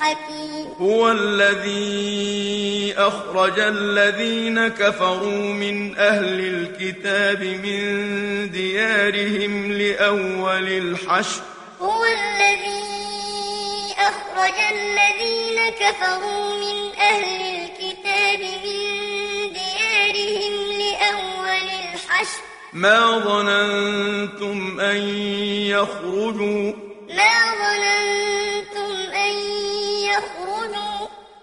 الحكيم. هو الذي أخرج الذين كفروا من أهل الكتاب من ديارهم لأول الحشر. هو الذي أخرج الذين كفروا من أهل الكتاب من ديارهم لأول الحشر. ما ظننتم أن يخرجوا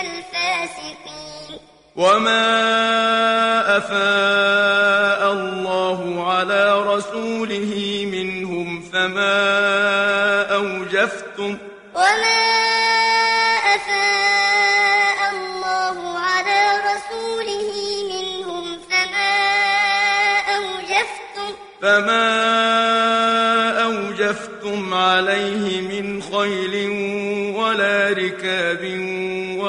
الفاسقين. وما أفاء الله على رسوله منهم فما أوجفتم وما أفاء الله على رسوله منهم فما أوجفتم فما أوجفتم عليه من خيل ولا ركاب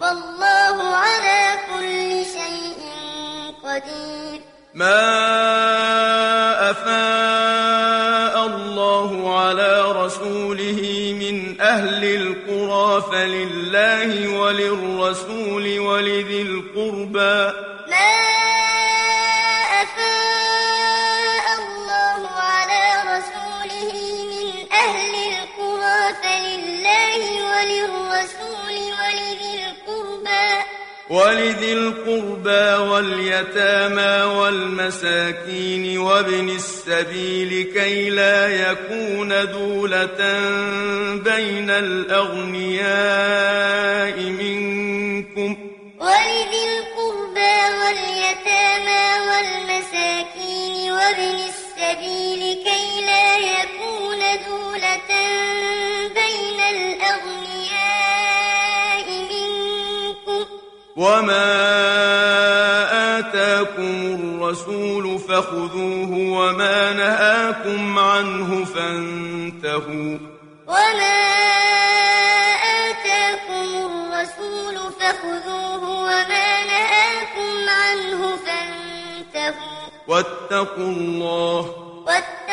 والله على كل شيء قدير. ما أفاء الله على رسوله من أهل القرى فلله وللرسول ولذي القربى. ولذي القربى واليتامى والمساكين وابن السبيل كي لا يكون دولة بين الأغنياء منكم. ولذي القربى واليتامى والمساكين وابن السبيل كي لا يكون وما آتاكم الرسول فخذوه وما نهاكم عنه فانتهوا وما آتاكم الرسول فخذوه وما نهاكم عنه فانتهوا واتقوا الله واتقوا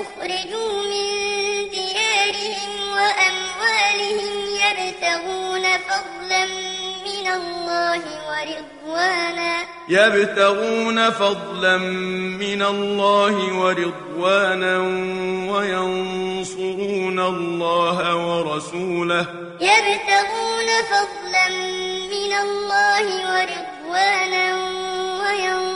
أخرجوا من ديارهم وأموالهم يبتغون فضلا من الله ورضوانا. يبتغون فضلا من الله ورضوانا وينصرون الله ورسوله. يبتغون فضلا من الله ورضوانا وينصرون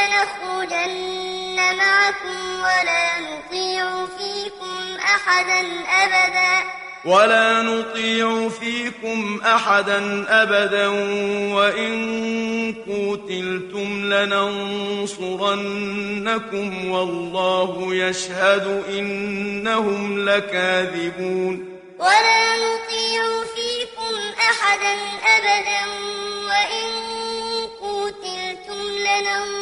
لنخرجن معكم ولا نطيع فيكم أحدا أبدا. ولا نطيع فيكم أحدا أبدا. وإن قوتلتم لننصرنكم والله يشهد إنهم لكاذبون. ولا نطيع فيكم أحدا أبدا. وإن قوتلتم لننصرنكم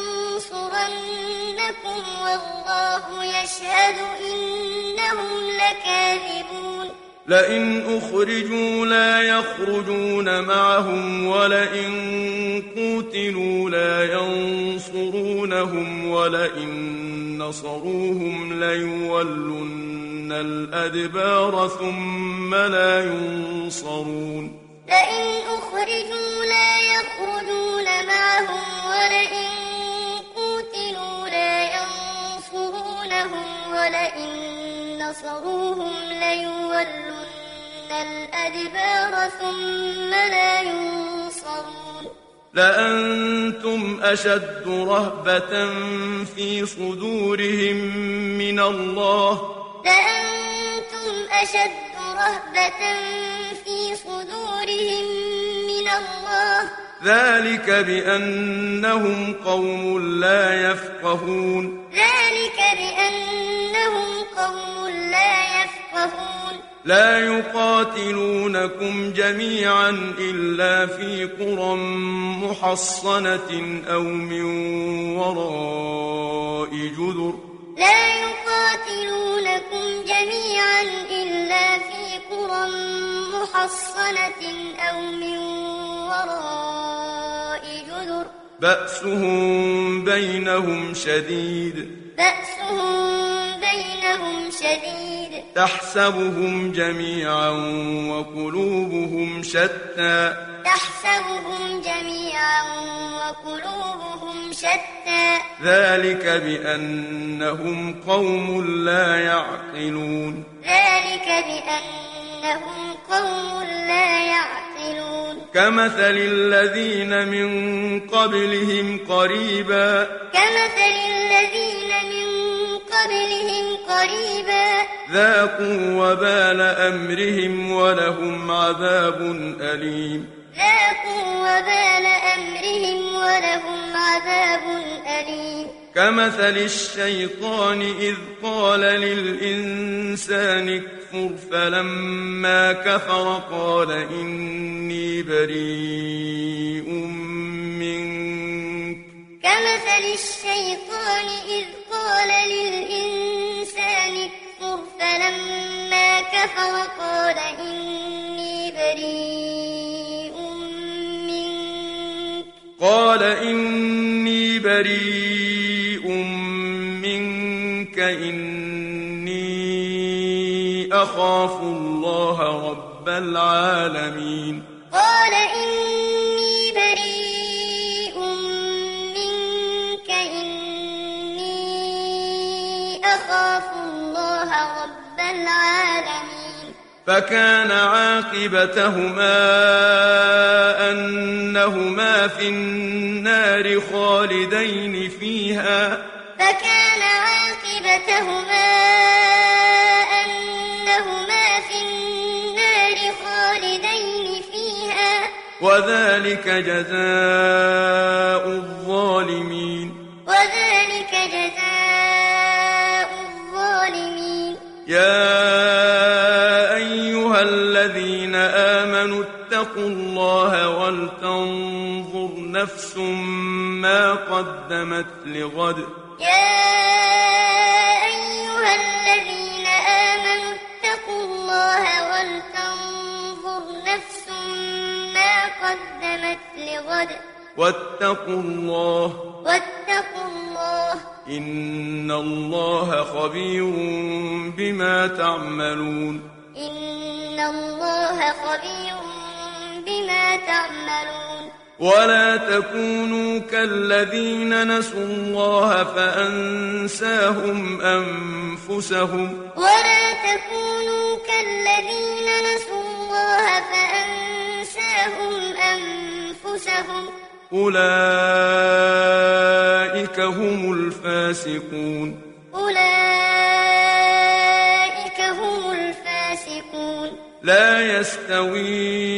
والله يشهد إنهم لكاذبون لئن أخرجوا لا يخرجون معهم ولئن قوتلوا لا ينصرونهم ولئن نصروهم ليولن الأدبار ثم لا ينصرون لئن أخرجوا لا يخرجون معهم ولئن ولئن نصروهم ليولن الأدبار ثم لا ينصرون. لأنتم أشد رهبة في صدورهم من الله. لأنتم أشد رهبة في صدورهم من الله. ذلك بأنهم قوم لا يفقهون. ذلك بأنهم قوم لا يفقهون. لا يقاتلونكم جميعا إلا في قرى محصنة أو من وراء جذر. لا يقاتلونكم جميعا إلا في قرى محصنة أو من وراء جذر بأسهم بينهم شديد. بأسهم بينهم شديد. تحسبهم جميعا وقلوبهم شتى. تحسبهم جميعا وقلوبهم شتى. ذلك بأنهم قوم لا يعقلون. ذلك بأنهم قوم لا يعقلون. كمثل الذين من قبلهم قريبا. كمثل الذين من قبلهم قريبا. ذاقوا وبال أمرهم ولهم عذاب أليم. ذاقوا وبال أمرهم ولهم عذاب أليم. كمثل الشيطان إذ قال للإنسان اكفر فلما كفر قال إني بريء منك. كمثل الشيطان إذ قال للإنسان اكفر فلما كفر قال إني بريء منك. قال إني بريء منك إني أخاف الله رب العالمين. قال إني بريء منك إني أخاف الله رب العالمين. فكان عاقبتهما أنهما في النار خالدين فيها. عاقبتهما أنهما في النار خالدين فيها. وذلك جزاء الظالمين. وذلك جزاء الظالمين. يا أيها الذين آمنوا اتقوا الله ولتنظر نفس ما قدمت لغد. يا الله ولتنظر نفس ما قدمت لغد. واتقوا الله. واتقوا الله. إن الله خبير بما تعملون. إن الله خبير بما تعملون. ولا تكونوا كالذين نسوا الله فأنساهم أنفسهم. ولا تكونوا كالذين نسوا الله فأنساهم أنفسهم. أولئك هم الفاسقون. أولئك هم الفاسقون. لا يستوي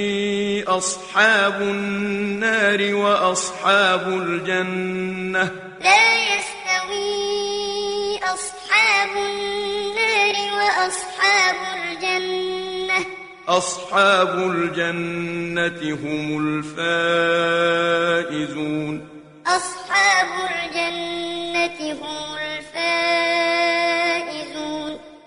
أصحاب النار وأصحاب الجنة. لا يستوي أصحاب النار وأصحاب الجنة. أصحاب الجنة هم الفائزون. أصحاب الجنة هم الفائزون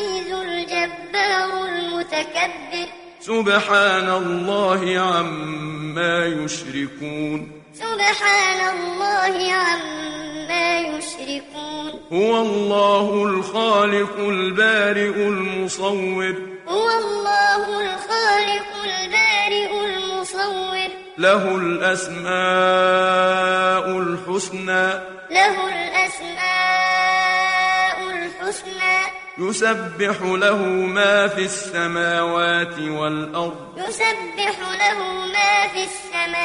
العزيز الجبار المتكبر. سبحان الله عما يشركون. سبحان الله عما يشركون. هو الله الخالق البارئ المصور. هو الله الخالق البارئ المصور. له الأسماء الحسنى. له الأسماء الحسنى. يسبح له ما في السماوات والأرض. يسبح له ما في السماء